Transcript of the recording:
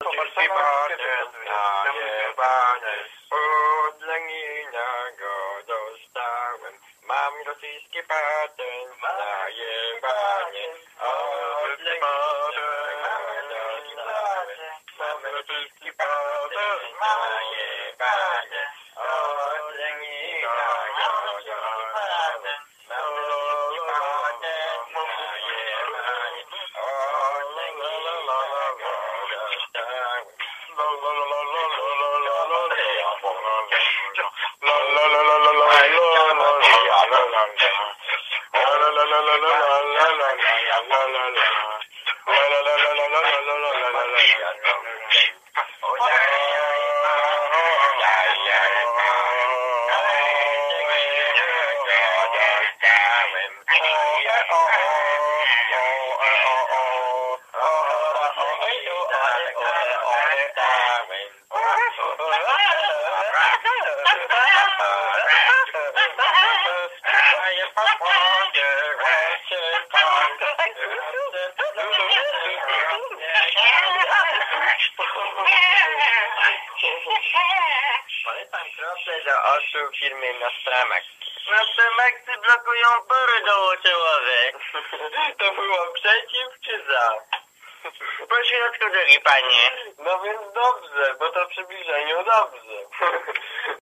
Rosyjski patent na jebanie, od go dostałem. Mam rosyjski patent na jebanie, dostałem. Do osób firmy Nostramax. Nostramaxy blokują pory dołączołowe. To było przeciw czy za? Po środku drogi panie. No więc dobrze, bo to przybliżeniu dobrze.